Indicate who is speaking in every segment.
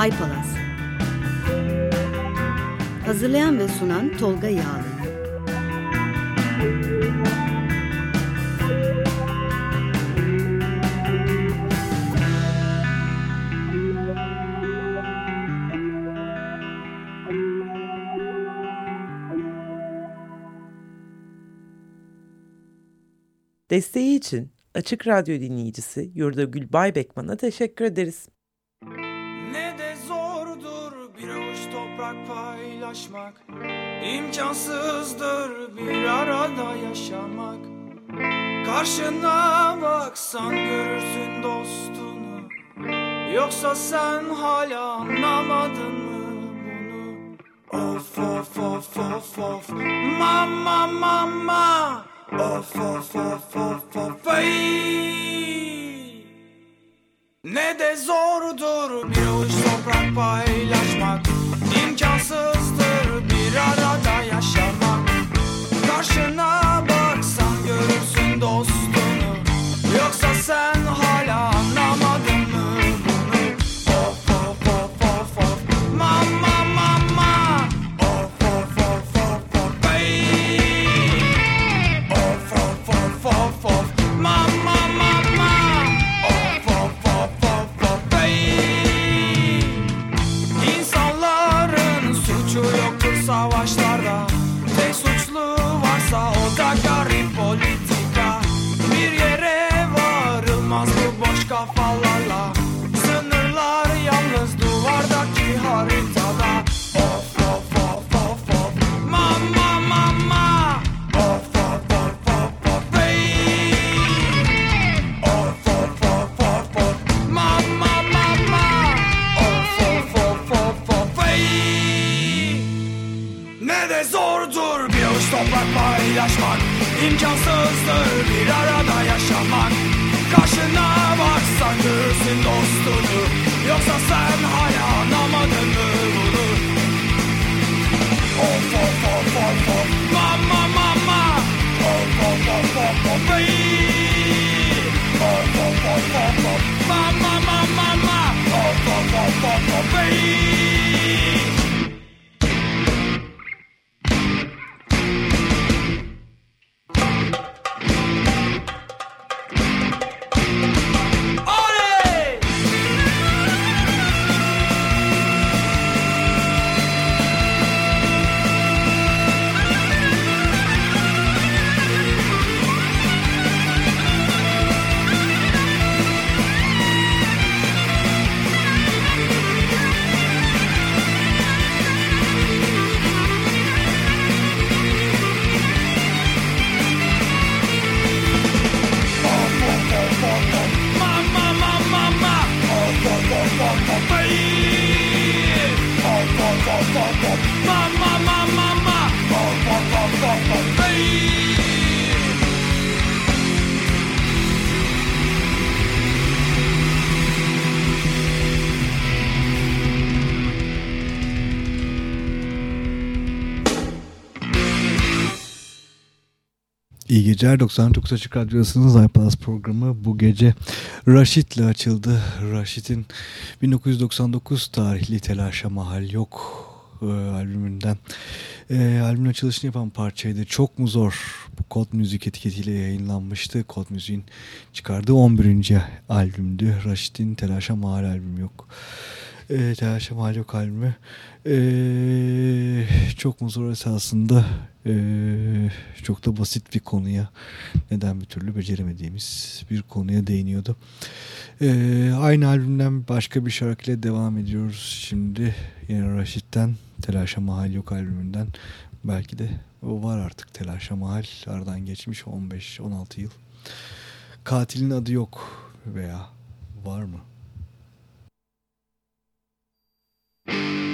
Speaker 1: Aypalas Hazırlayan ve sunan Tolga Yağlı
Speaker 2: Desteği için Açık Radyo dinleyicisi Yurda Gül Baybekman'a teşekkür ederiz.
Speaker 3: Paylaşmak İmkansızdır bir arada yaşamak. Karşına baksan görürsün dostunu. Yoksa sen hala anlamadın mı bunu? Of of of of of. Mama mama. Of of of of of. Ay. Ne de zordur bir avuç toprak paylaşmak. İmkansızdır bir arada Karşına baksan görürsün dostunu. Yoksa sen hala anlamadın
Speaker 4: İyi geceler 99 Açık Radyosu'nun iPlus programı bu gece Raşit'le açıldı. Raşit'in 1999 tarihli Telaşa Mahal Yok e, albümünden e, albümün açılışını yapan parçaydı. Çok mu zor? Bu Kod Müzik etiketiyle yayınlanmıştı. Kod Müziğin çıkardığı 11. albümdü. Raşit'in Telaşa Mahal albümü yok. E, Telaşa Mahal Yok albümü. E, çok mu zor esasında e, çok da basit bir konuya neden bir türlü beceremediğimiz bir konuya değiniyordu. E, aynı albümden başka bir şarkıyla devam ediyoruz. Şimdi yine Raşit'ten Telaşa Mahal Yok albümünden belki de o var artık Telaşa Mahal aradan geçmiş 15-16 yıl. Katilin adı yok veya var mı?
Speaker 3: thank you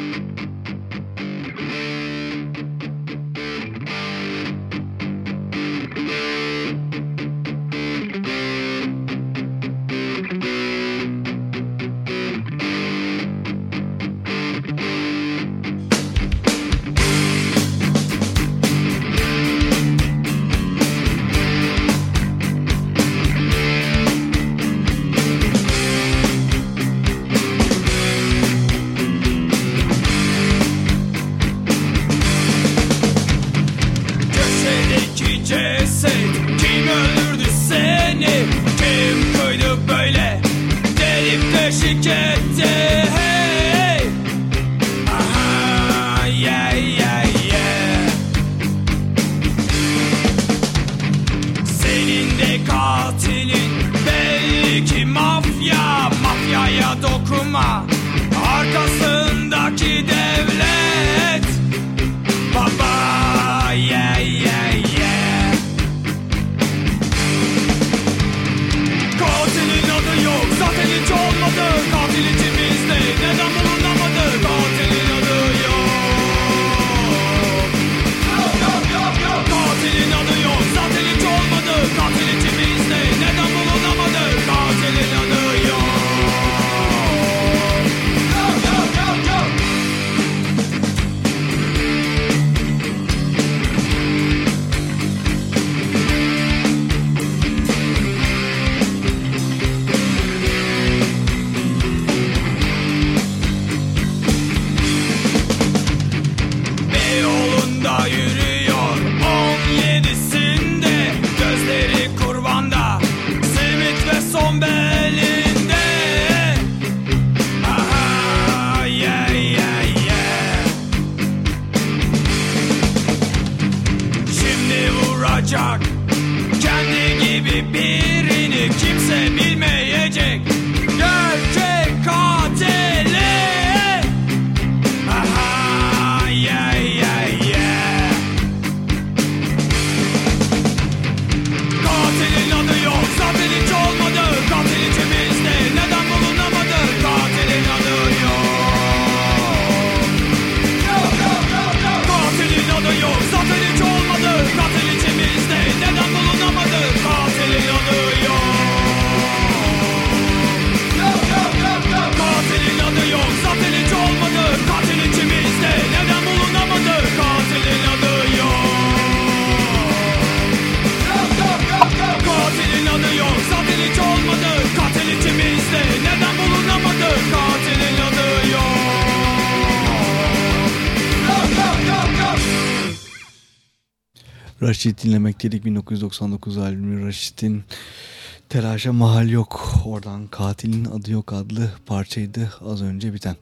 Speaker 3: yapıma Arkasındaki devlet Baba yeah
Speaker 4: Raşit dinlemek dedik 1999 albümü Raşit'in Telaşa Mahal Yok. Oradan Katilin Adı Yok adlı parçaydı az önce biten.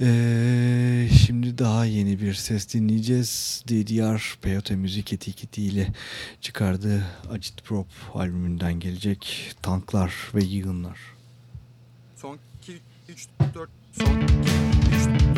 Speaker 4: Ee, şimdi daha yeni bir ses dinleyeceğiz. DDR Peyote Müzik etiketiyle çıkardığı Acid Prop albümünden gelecek Tanklar ve Yığınlar.
Speaker 5: Son 2, 3, 4, son 2, 3,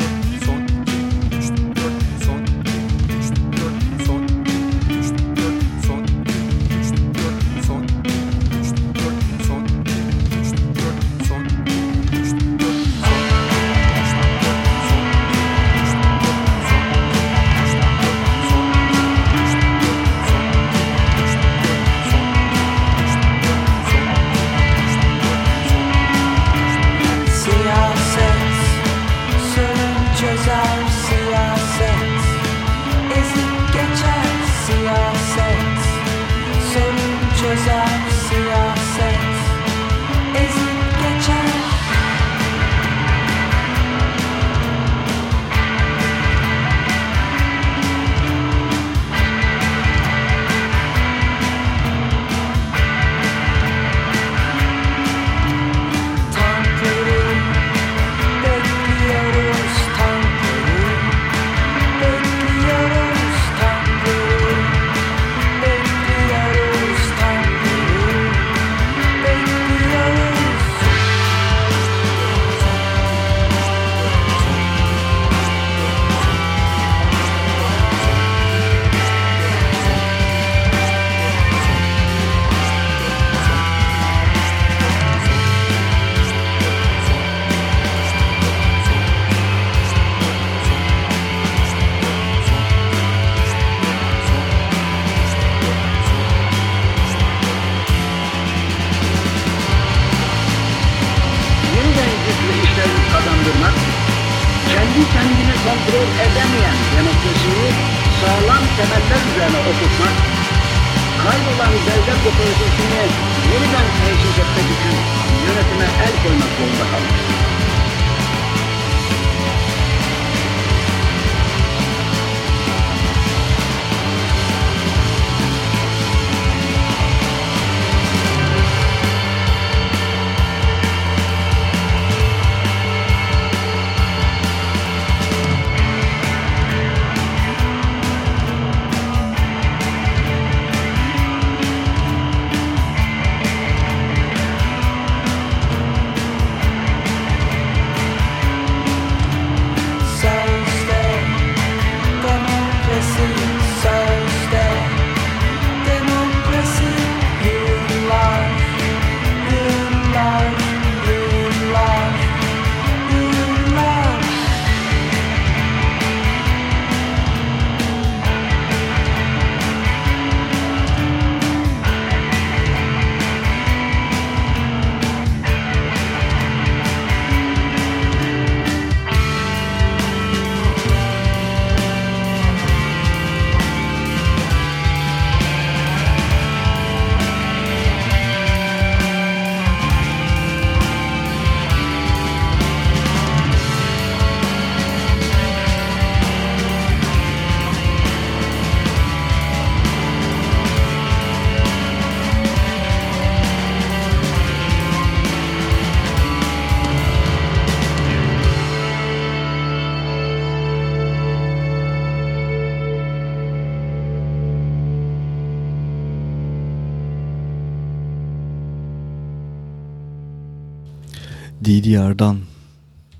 Speaker 4: DDR'dan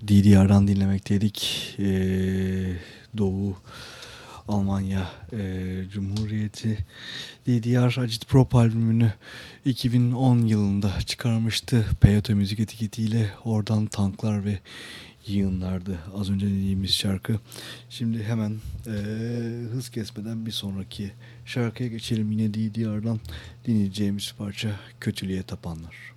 Speaker 4: DDR'dan dinlemekteydik. Ee, Doğu Almanya e, Cumhuriyeti DDR Acid Prop albümünü 2010 yılında çıkarmıştı. Peyote müzik etiketiyle oradan tanklar ve yığınlardı az önce dediğimiz şarkı. Şimdi hemen e, hız kesmeden bir sonraki şarkıya geçelim. Yine DDR'dan dinleyeceğimiz parça Kötülüğe Tapanlar.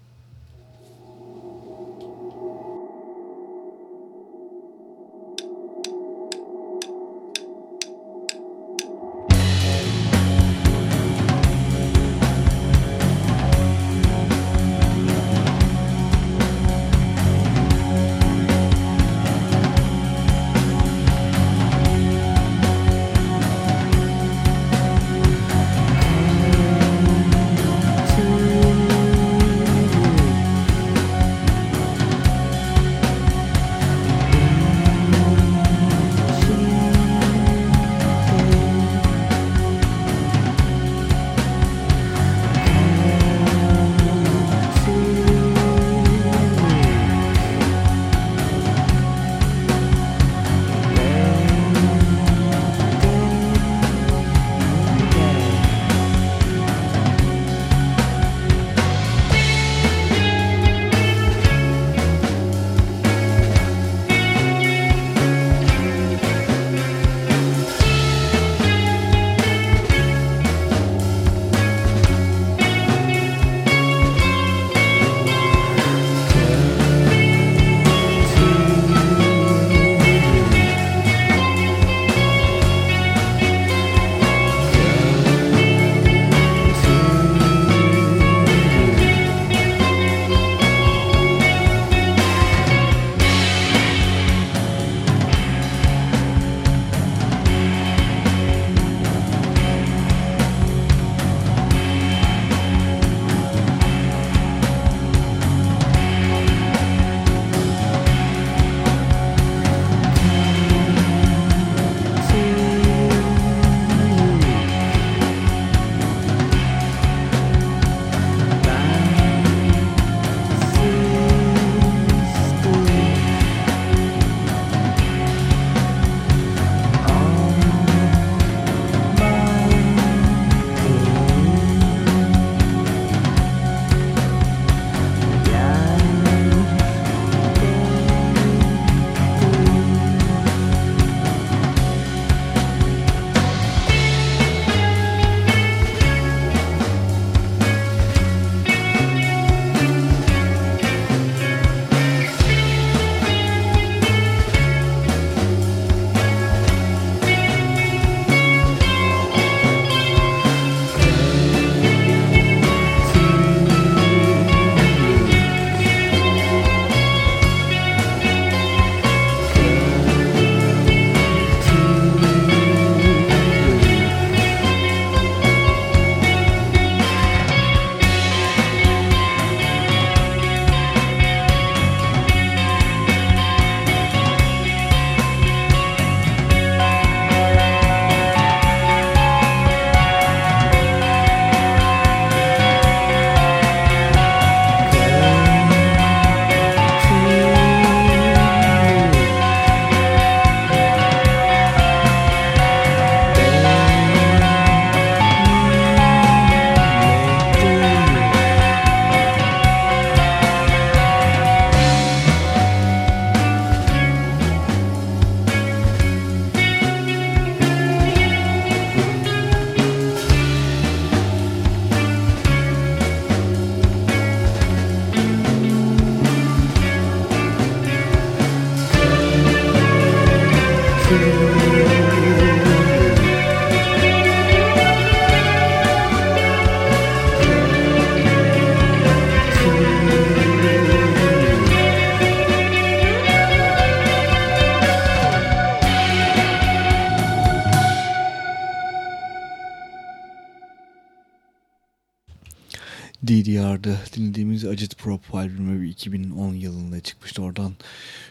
Speaker 6: 2010 yılında çıkmıştı. Oradan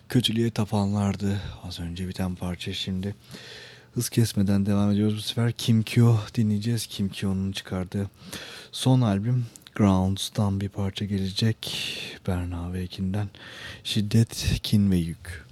Speaker 6: kötülüğe tapanlardı. Az önce biten parça şimdi. Hız kesmeden devam ediyoruz. Bu sefer Kim Kyo dinleyeceğiz. Kim Kyo'nun çıkardığı son albüm Grounds'tan bir parça gelecek. Berna ve Ekin'den Şiddet, Kin ve Yük.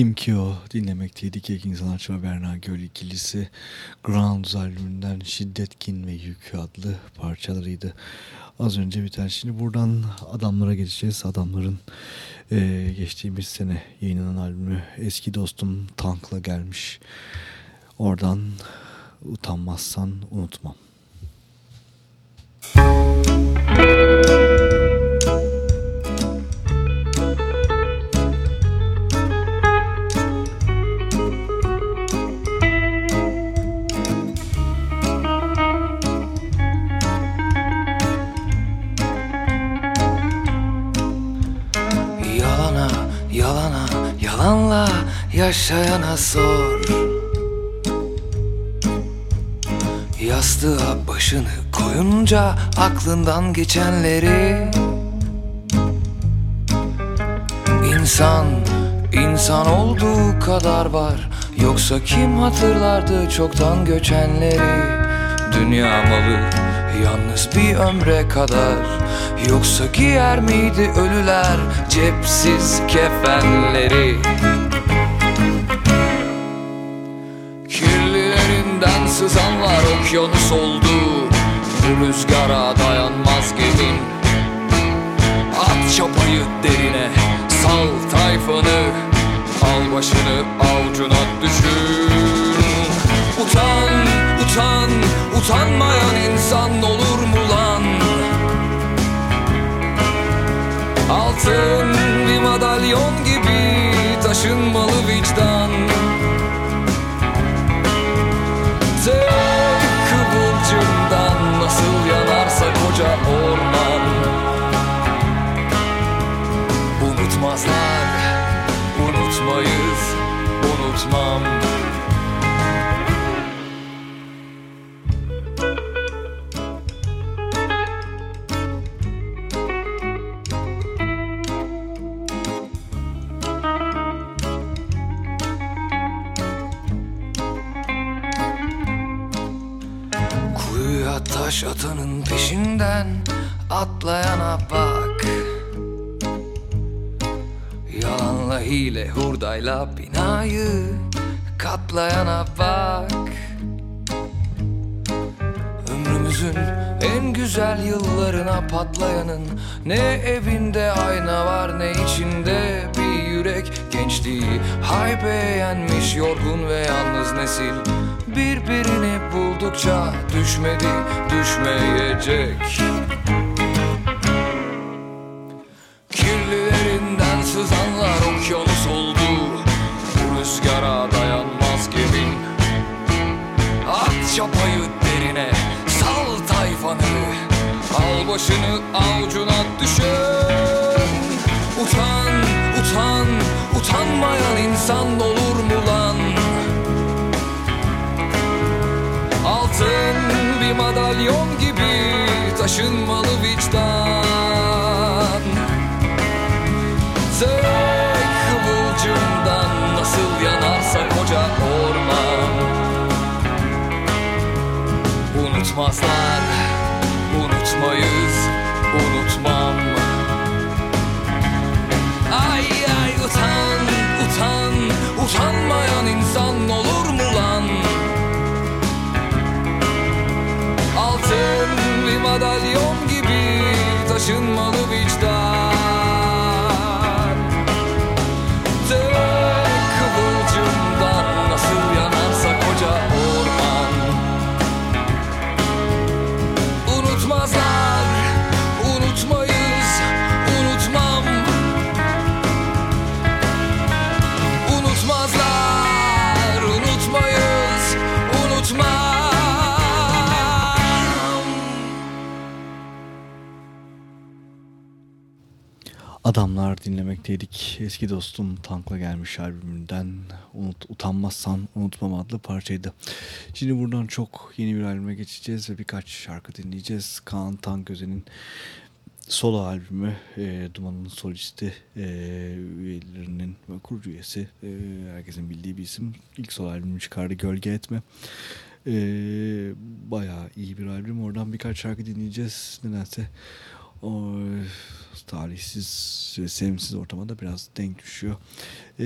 Speaker 6: Kim Kyo dinlemekteydik. Ekin Sanatçı ve Berna Göl ikilisi Grounds albümünden Şiddetkin ve Yük adlı parçalarıydı. Az önce biten. Şimdi buradan adamlara geçeceğiz. Adamların e, geçtiğimiz sene yayınlanan albümü Eski Dostum Tank'la gelmiş. Oradan utanmazsan unutmam.
Speaker 7: Yalana, yaşayana sor. Yastığa başını koyunca aklından geçenleri. İnsan, insan olduğu kadar var. Yoksa kim hatırlardı çoktan göçenleri? Dünya malı yalnız bir ömre kadar. Yoksa giyer miydi ölüler cepsiz kefenleri Kirlilerinden sızanlar okyanus oldu. Bu rüzgara dayanmaz gemin At çapayı derine Sal tayfanı. Al başını avucuna düşür Utan, utan, utanmayan insan olur mu lan? Altın bir madalyon gibi taşınmalı vicdan unutmam Kuyuya taş atanın peşinden atlayana bak Hile hurdayla binayı katlayana bak. Ömrümüzün en güzel yıllarına patlayanın Ne evinde ayna var ne içinde bir yürek Gençliği haybe yenmiş yorgun ve yalnız nesil Birbirini buldukça düşmedi düşmeyecek. Kirlilerinden Bu rüzgara dayanmaz gemin At çapayı derine Sal tayfanı. Al başını avucuna düşün. Utan, utan, utanmayan insan olur mu lan? Altın bir madalyon gibi taşınmalı vicdan fast line.
Speaker 4: Adamlar dinlemekteydik. Eski dostum Tankla Gelmiş albümünden Unut, Utanmazsan Unutmam adlı parçaydı. Şimdi buradan çok yeni bir albüme geçeceğiz ve birkaç şarkı dinleyeceğiz. Kaan Tanköze'nin solo albümü e, Duman'ın solisti e, üyelerinin kurucu üyesi e, herkesin bildiği bir isim. İlk solo albümü çıkardı Gölge Etme. E, bayağı iyi bir albüm. Oradan birkaç şarkı dinleyeceğiz. Nedense o talihsiz sevimsiz ortama da biraz denk düşüyor. E,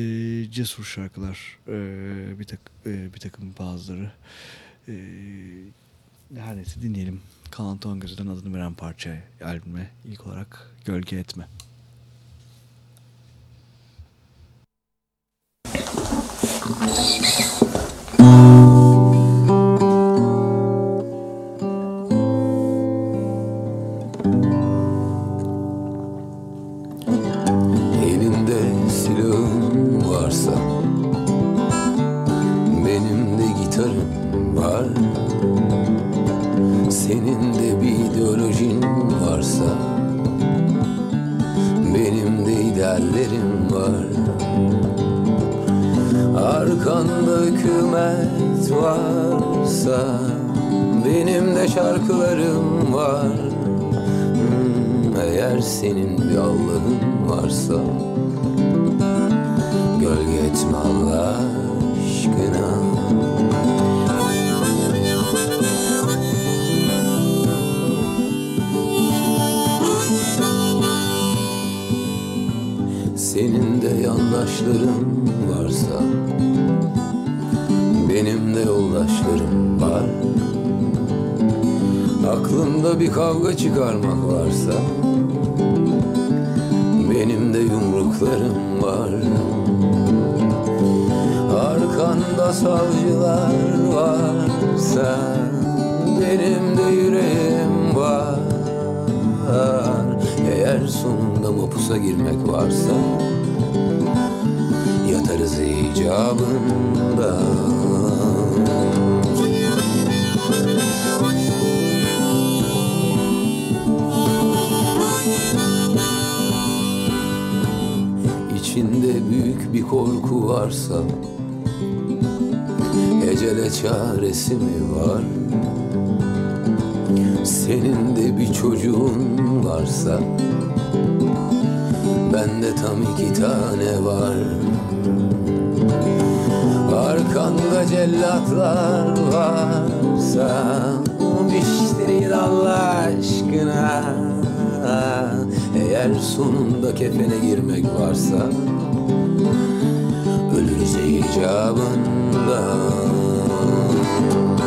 Speaker 4: cesur şarkılar e, bir, tak, e, bir takım bazıları e, her neyse dinleyelim. Kaan Tongöz'den adını veren parça albüme ilk olarak Gölge Etme.
Speaker 8: Çaresi mi var? Senin de bir çocuğun varsa Bende tam iki tane var. Arkanda cellatlar varsa Dişlerin Allah aşkına. Eğer sonunda kefene girmek varsa Ölürüz icabında Thank you.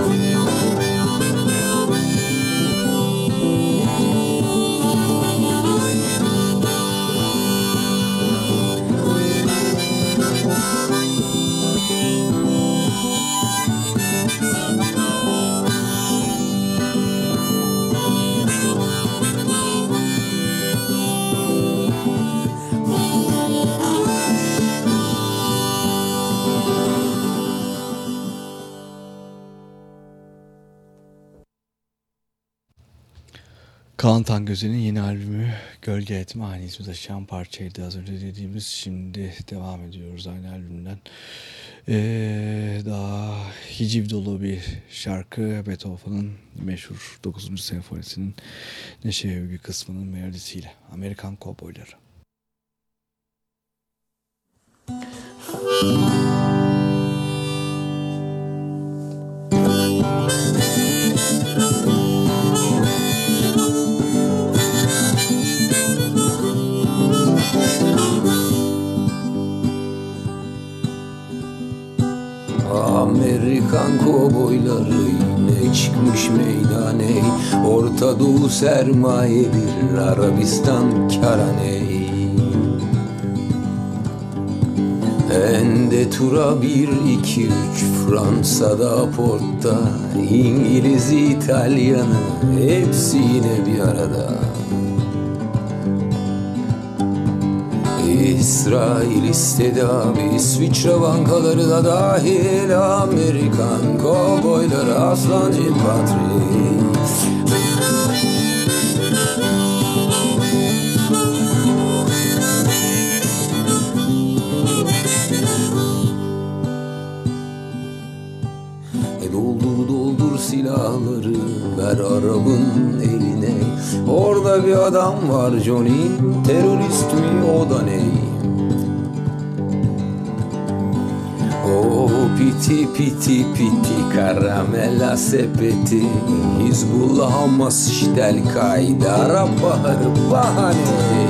Speaker 4: Kaan Tangöze'nin yeni albümü Gölge Etme aynı ismi taşıyan parçaydı az önce dediğimiz. Şimdi devam ediyoruz aynı albümden. Ee, daha hiciv dolu bir şarkı Beethoven'ın meşhur 9. senfonisinin Neşe Övgü kısmının melodisiyle Amerikan Kovboyları.
Speaker 8: Amerikan kovboyları yine çıkmış meydane. Orta Doğu sermaye bir Arabistan karaney Ende tura bir iki üç Fransa'da portta İngiliz İtalyanı hepsi yine bir arada İsrail istedi abi İsviçre bankaları da dahil. Amerikan kovboyları aslan Jim Patrick E silahları ver Arap'ın eline. Orada bir adam var Johnny terörist mi o da ne piti piti piti karamela sepeti. Hizbullah Hamas işte El-Kaide Arap baharı bahane.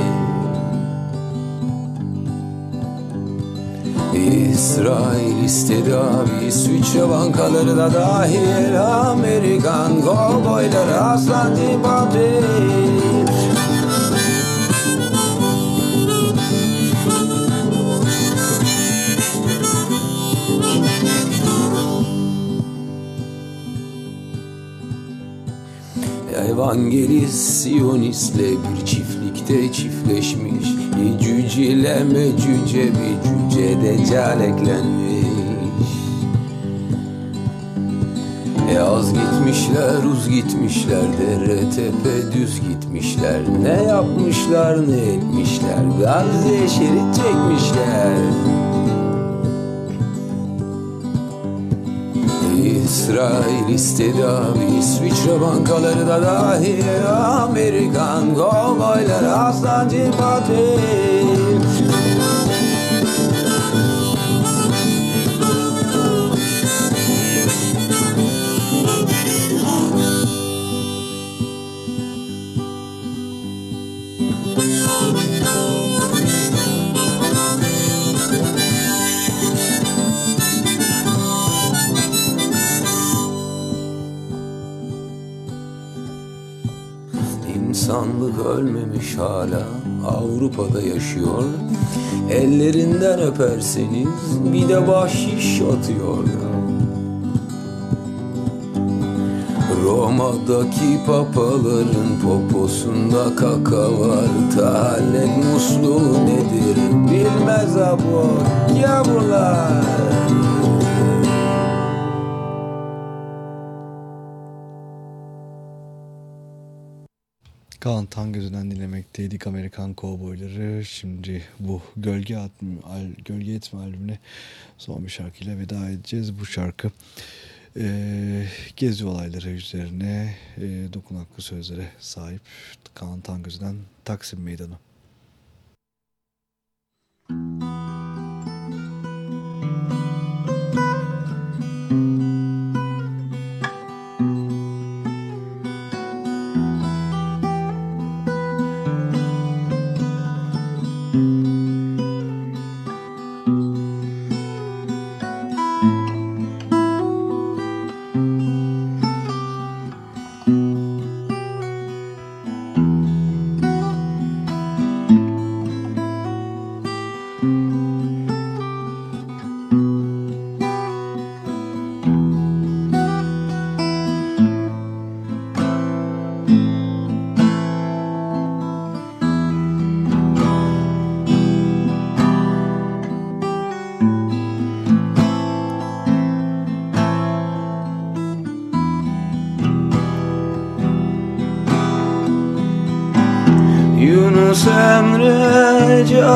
Speaker 8: İsrail istedi abi İsviçre bankaları da dahil. Amerikan kovboyları aslan dipati Evangelist Siyonistle bir çiftlikte çiftleşmiş. Cücile mecüce bir cüce deccal eklenmiş E az gitmişler uz gitmişler Dere tepe düz gitmişler. Ne yapmışlar ne etmişler? Gazze şerit çekmişler İsrail istedi abi İsviçre bankaları da dahil Amerikan kovboylar aslancı patil İnsanlık ölmemiş hala. Avrupa'da yaşıyor. Ellerinden öperseniz bir de bahşiş atıyor. Roma'daki papaların poposunda kaka var. Tahallet musluğu nedir? Bilmez abo Yavrular
Speaker 4: Kaan Tangözü'den dinlemekteydik Amerikan Kovboyları. Şimdi bu Gölge, Atm al, Gölge Etme albümüne son bir şarkıyla veda edeceğiz. Bu şarkı e, gezi olayları üzerine e, dokunaklı sözlere sahip Kaan Tangözü'den Taksim Meydanı.
Speaker 8: Yunus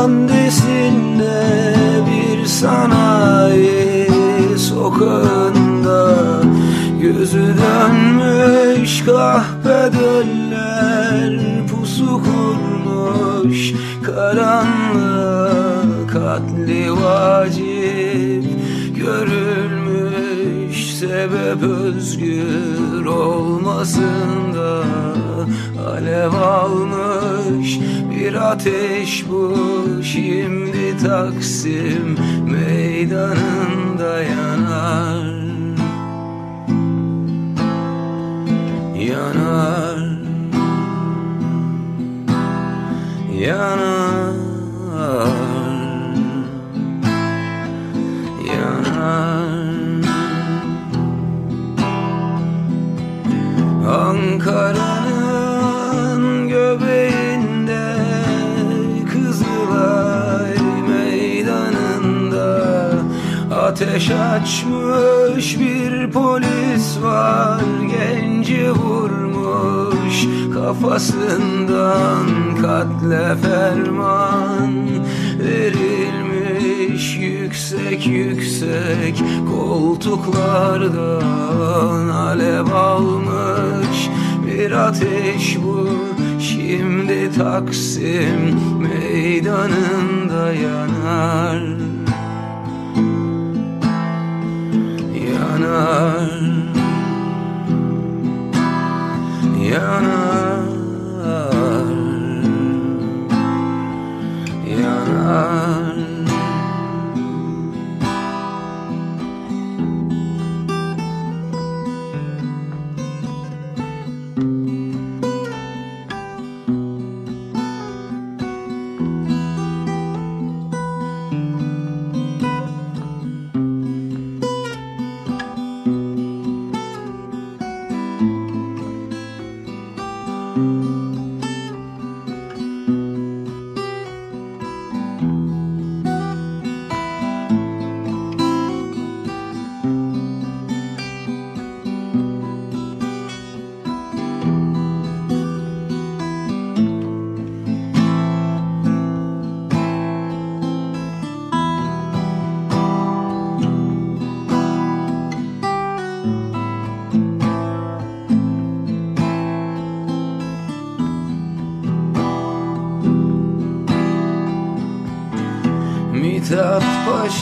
Speaker 8: Emre caddesinde bir sanayi sokağında Gözü dönmüş kahpe döller pusu kurmuş Karanlığa katli vacip görülmüş Sebep özgür olmasında Alev almış bir ateş bu. Şimdi Taksim meydanında kafasından Katle ferman verilmiş Yüksek yüksek koltuklardan Alev almış bir ateş bu. Şimdi Taksim meydanında Yanar Yanar Yanar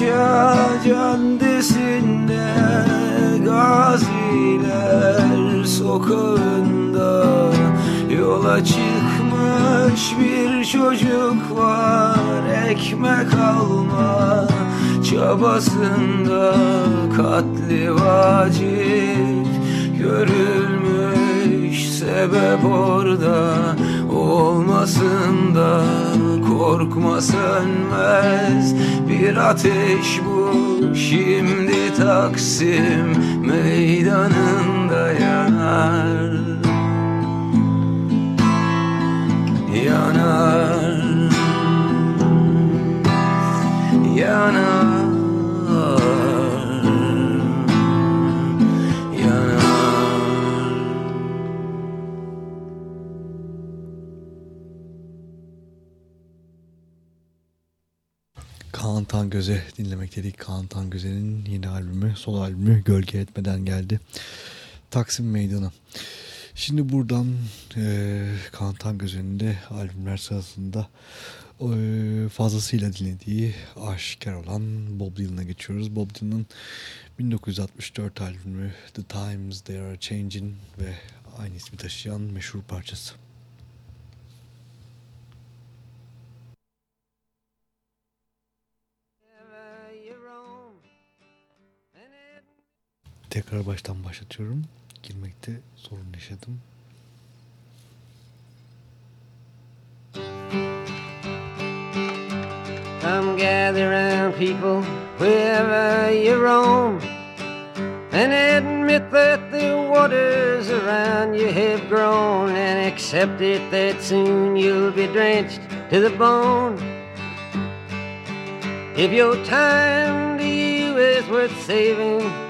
Speaker 8: Paşa caddesinde Gaziler sokağında Yola çıkmış bir çocuk var Ekmek alma çabasında Katli vacip görülmüş Sebep orada olmasın da Korkma sönmez. Bir ateş bu Şimdi Taksim meydanında yanar. Yanar. Yanar
Speaker 4: Tangöze dinlemek dedik. Kaan Tangöze'nin yeni albümü, sol albümü Gölge Etmeden geldi. Taksim Meydanı. Şimdi buradan e, Kaan Tangöze'nin de albümler sırasında e, fazlasıyla dinlediği aşikar olan Bob Dylan'a geçiyoruz. Bob Dylan'ın 1964 albümü The Times They Are Changing ve aynı ismi taşıyan meşhur parçası. Tekrar baştan başlatıyorum. Girmekte sorun yaşadım.
Speaker 9: Come gather round, people, wherever you roam, and admit that the waters around you have grown, and accept it that soon you'll be drenched to the bone. If your time to you is worth saving,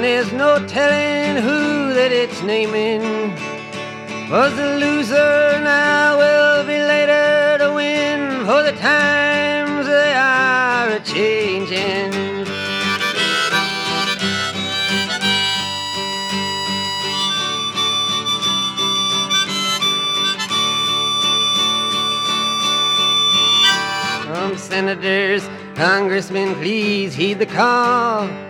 Speaker 9: And there's no telling who that it's naming. Was the loser now will be later to win, for the times they are a changing. Some senators, congressmen, please heed the call.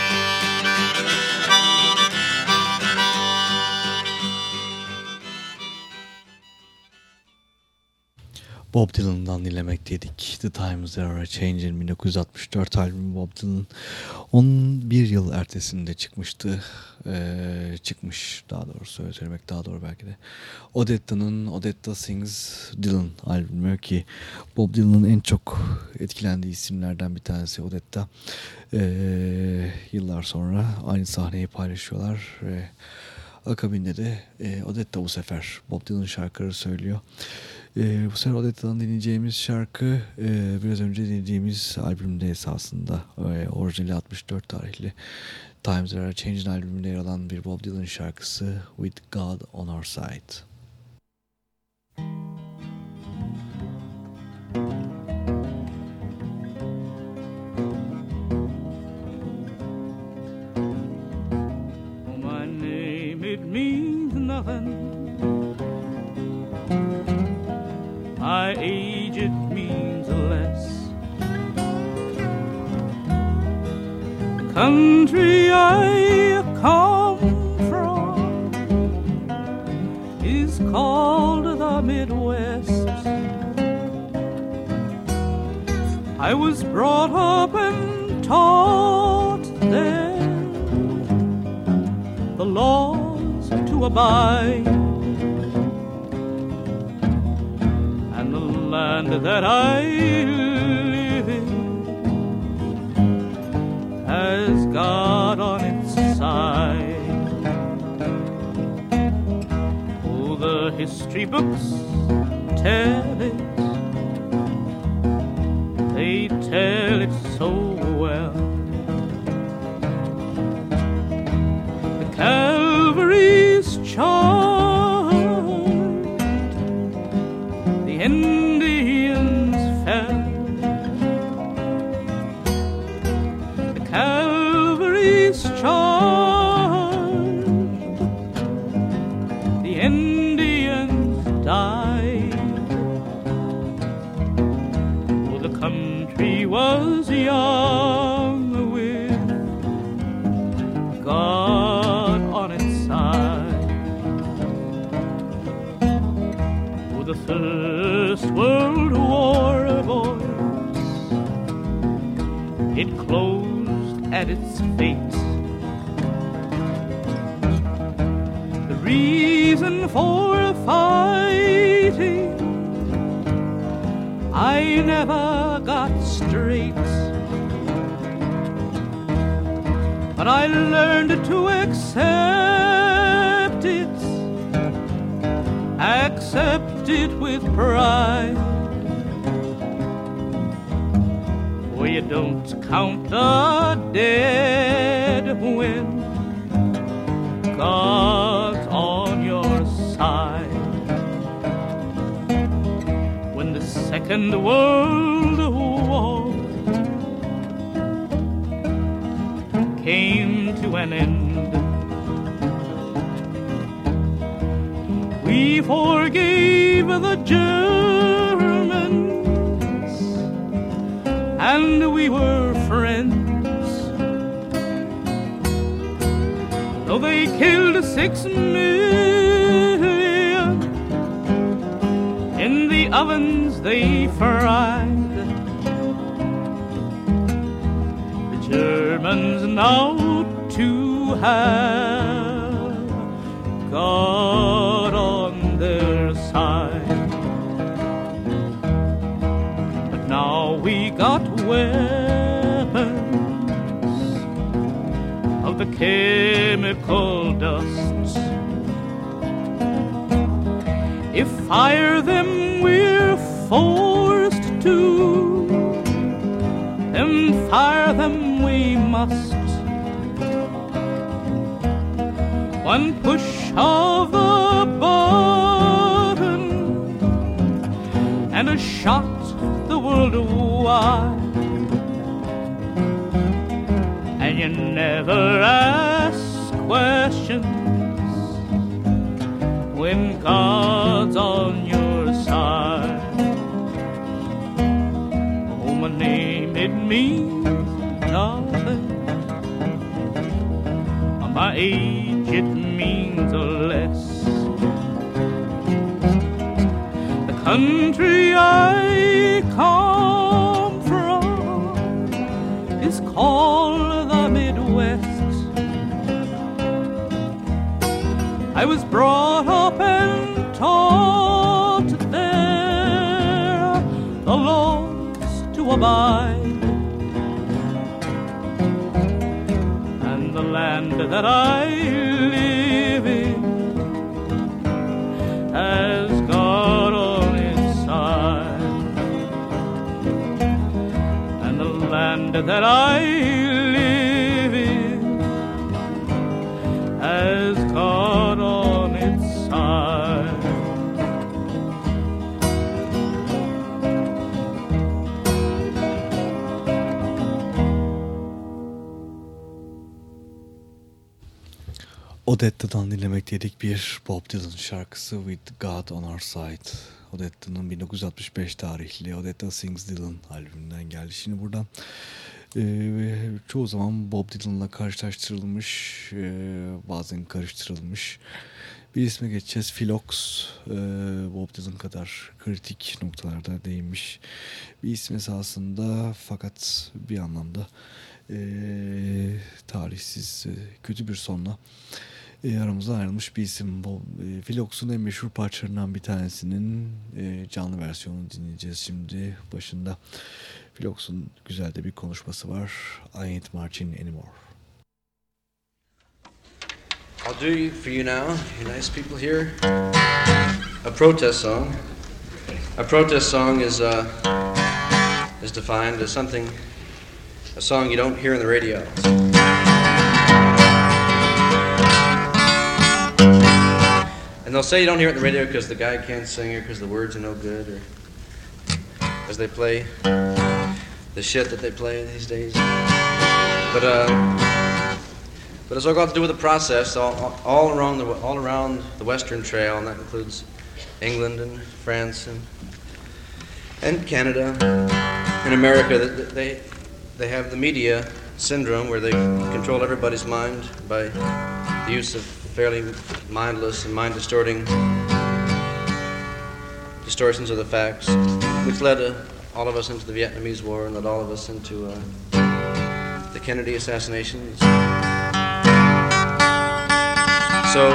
Speaker 4: Bob Dylan'dan dinlemekteydik. The Times They Are Changing 1964 albümü Bob Dylan 11 yıl ertesinde çıkmıştı. Ee, çıkmış daha doğrusu öyle söylemek daha doğru belki de. Odetta'nın Odetta Sings Dylan albümü ki Bob Dylan'ın en çok etkilendiği isimlerden bir tanesi Odetta. Ee, yıllar sonra aynı sahneyi paylaşıyorlar ve akabinde de e, Odetta bu sefer Bob Dylan şarkıları söylüyor. E, bu sefer Odetta'dan dinleyeceğimiz şarkı e, biraz önce dinleyeceğimiz albümde esasında e, orijinali 64 tarihli Times Are Changing albümünde yer alan bir Bob Dylan şarkısı With God On Our Side.
Speaker 10: My name, it means nothing. My age, it means less. Country I come from is called the Midwest. I was brought up and taught there the laws to abide. That I live in has God on its side. Oh, the history books tell it, they tell it so well. The Calvary's charged, for fighting, I never got straight. But I learned to accept it, accept it with pride. You don't count the dead when God's the Second World came to an end. We forgave the Germans and we were friends. Though they killed six million ovens they fried. The Germans now to have God on their side. But now we got weapons of the chemical dust. If fire them to, then fire them we must. One push of the button and a shot the world wide. And you never ask questions when God's on it means nothing. My age, it means less. The country I come from is called the Midwest. I was brought up and taught there the laws to abide. That I live in has God on its side. And the land that I
Speaker 4: Odetta'dan dinlemekteydik bir Bob Dylan şarkısı With God on Our Side. Odetta'nın 1965 tarihli Odetta Sings Dylan albümünden geldi. Şimdi buradan e, çoğu zaman Bob Dylan'la karşılaştırılmış, e, bazen karıştırılmış bir isme geçeceğiz. Philox, e, Bob Dylan kadar kritik noktalarda değinmiş bir isim esasında fakat bir anlamda e, talihsiz, e, kötü bir sonla e, aramızdan ayrılmış bir isim. Bu, e, en meşhur parçalarından bir tanesinin e, canlı versiyonunu dinleyeceğiz şimdi. Başında Philox'un güzel de bir konuşması var. I ain't marching anymore.
Speaker 11: I'll do for you now, you nice people here. A protest song. A protest song is uh, is defined as something, a song you don't hear in the radio. And they'll say you don't hear it on the radio because the guy can't sing or because the words are no good or because they play the shit that they play these days. But uh, but it's all got to do with the process all, all, around the all around the Western Trail, and that includes England and France and and Canada and America. That they they have the media syndrome where they control everybody's mind by use of fairly mindless and mind distorting distortions of the facts, which led uh, all of us into the Vietnamese War and led all of us into uh, the Kennedy assassinations. So,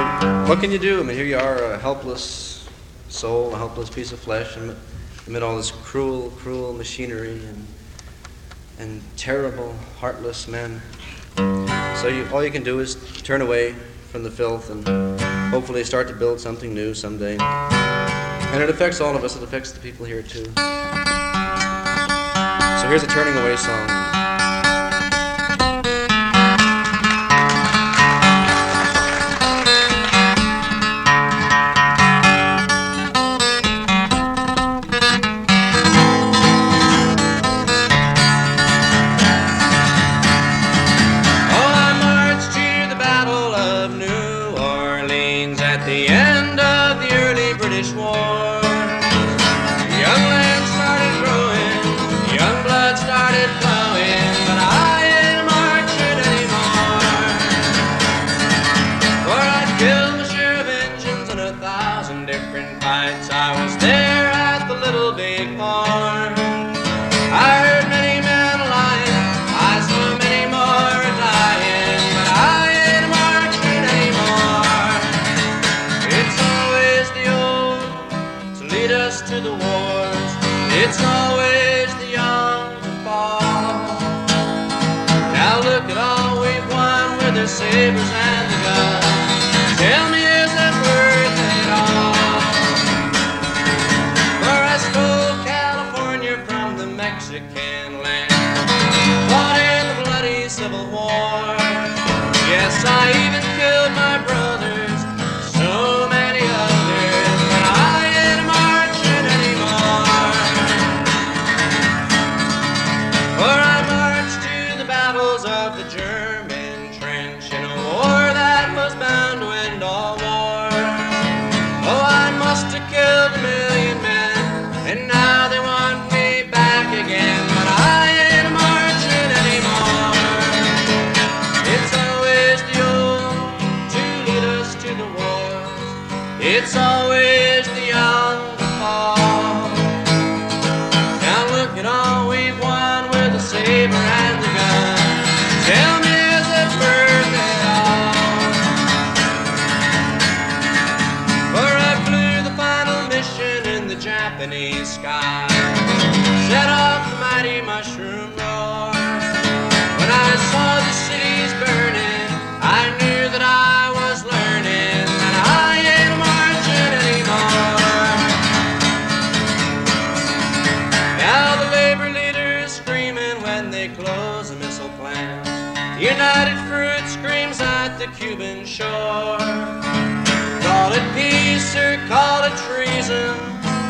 Speaker 11: what can you do? I mean, here you are, a helpless soul, a helpless piece of flesh, and amid all this cruel, cruel machinery and and terrible, heartless men. So you, all you can do is turn away from the filth and hopefully start to build something new someday. And it affects all of us. It affects the people here too. So here's a turning away song.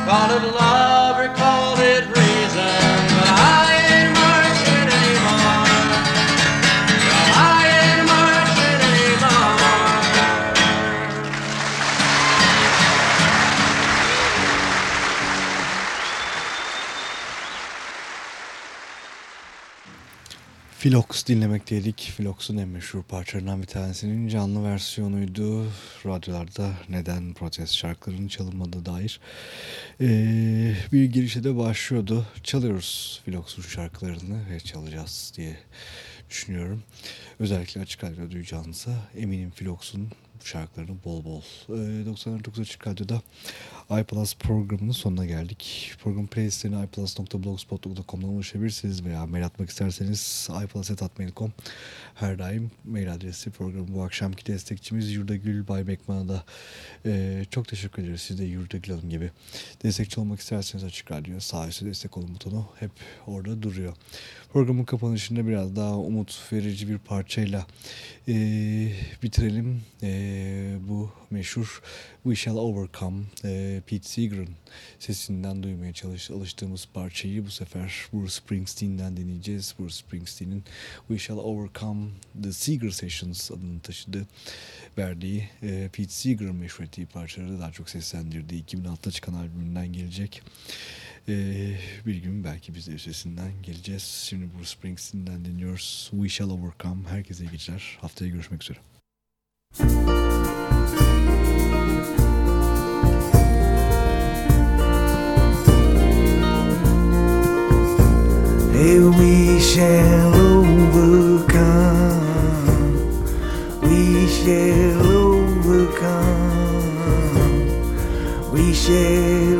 Speaker 11: Call it love
Speaker 4: Philox dinlemekteydik. Philox'un en meşhur parçalarından bir tanesinin canlı versiyonuydu. Radyolarda neden protest şarkılarının çalınmadığı dair ee, bir girişe de başlıyordu. Çalıyoruz Philox'un şarkılarını ve çalacağız diye düşünüyorum. Özellikle açık radyo duyacağınıza eminim Philox'un şarkılarını bol bol. Ee, 99 Açık Radyo'da iPlus programının sonuna geldik. Program playlistlerine iplus.blogspot.com'dan ulaşabilirsiniz veya mail atmak isterseniz iplus.atmail.com her daim mail adresi programı bu akşamki destekçimiz Yurdagül Bay Bekman'a da e, çok teşekkür ederiz. Siz de Yurdagül Hanım gibi destekçi olmak isterseniz Açık Radyo sağ üstte destek olun butonu hep orada duruyor. Programın kapanışında biraz daha umut verici bir parçayla e, bitirelim. E, bu meşhur We Shall Overcome e, Pete Seeger'ın sesinden duymaya çalış, alıştığımız parçayı bu sefer Bruce Springsteen'den dinleyeceğiz. Bruce Springsteen'in We Shall Overcome The Seeger Sessions adını taşıdığı verdiği e, Pete Seeger'ın meşhur ettiği parçaları daha çok seslendirdiği 2006'da çıkan albümünden gelecek. Ee, bir gün belki biz de üstesinden geleceğiz. Şimdi Bruce Springsteen'den dinliyoruz. We Shall Overcome. Herkese iyi geceler. Haftaya görüşmek üzere.
Speaker 5: Hey, we shall overcome. We shall overcome. We shall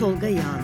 Speaker 1: Tolga Yağlı